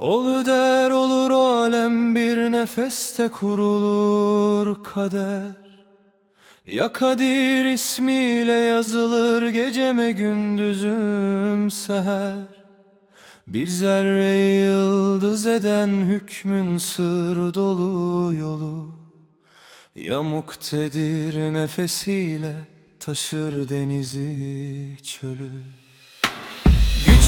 der olur alem bir nefeste kurulur kader. Ya Kadir ismiyle yazılır geceme gündüzüm seher? Bir zerre yıldız eden hükmün sır dolu yolu. Ya muktedir nefesiyle taşır denizi çölü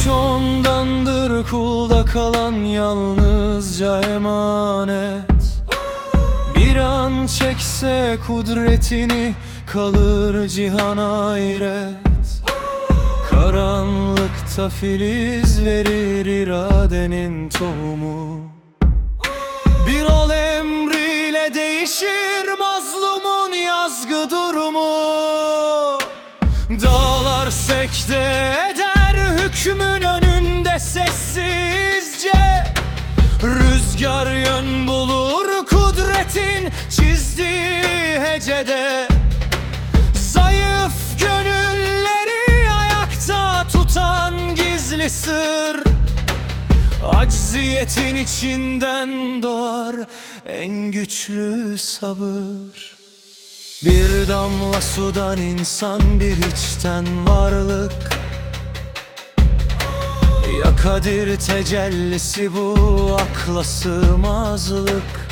Güç ondandır kulda kalan yalnızca emanet. Bir an çekse kudretini kalır cihan hayret. Karanlıkta filiz verir iradenin tohumu. Bir ol emriyle değişir mazlumun yazgı durumu. Dağlar sekte hükmün önünde sessizce Rüzgar yön bulur kudretin çizdiği hecede. Zayıf gönülleri ayakta tutan gizli sır Acziyetin içinden doğar en güçlü sabır. Bir damla sudan insan bir içten varlık Ya kadir tecellisi bu akla sığmazlık.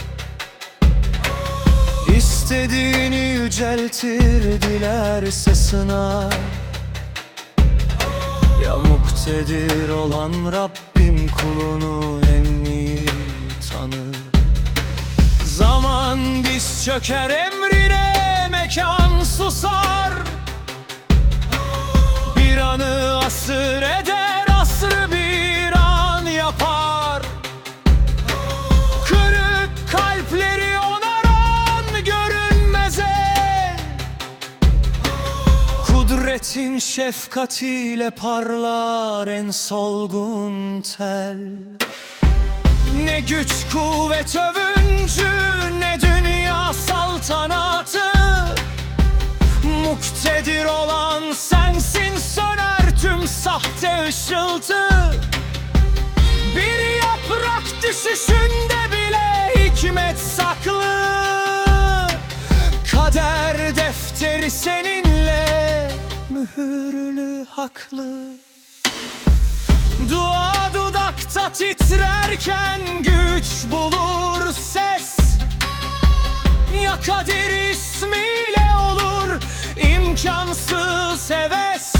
İstediğini yüceltir dilerse sınar. Ya muktedir olan Rabbim kulunu en iyi tanır. Zaman diz çöker emrine mekan susar. Bir anı asır eder Kudretin şefkatiyle parlar en solgun tel. Ne güç kuvvet övüncü ne dünya saltanatı. Muktedir olan sensin söner tüm sahte ışıltı. Bir mühürlü haklı. Dua dudakta titrerken güç bulur ses. Ya Kadir ismiyle olur imkansız heves.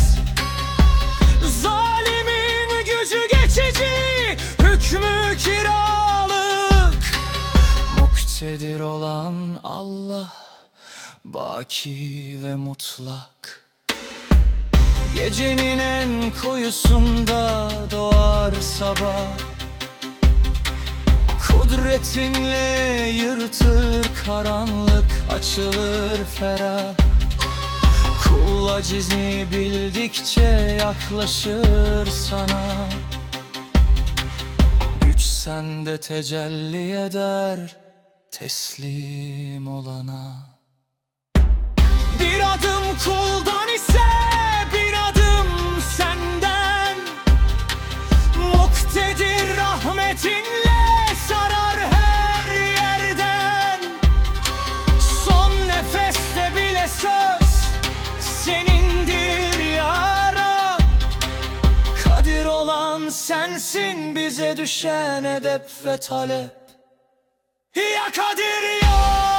Zalimin gücü geçici, hükmü kiralık. Muktedir olan Allah, baki ve mutlak Gecenin en koyusunda doğar sabah. Kudretinle yırtır karanlık açılır ferah. Kul acizini bildikçe yaklaşır sana. Güç sende tecelli eder teslim olana. Bir adım kuldan Kadir olan sensin bize düşen edep ve talep. Ya Kadir ya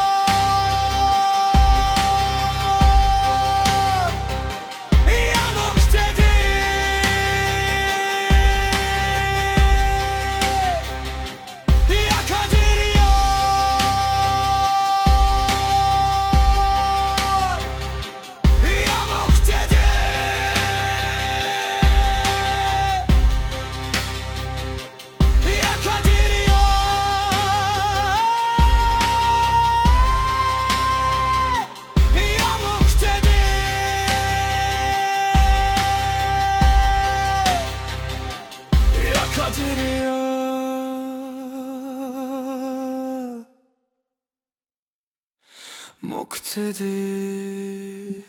目的。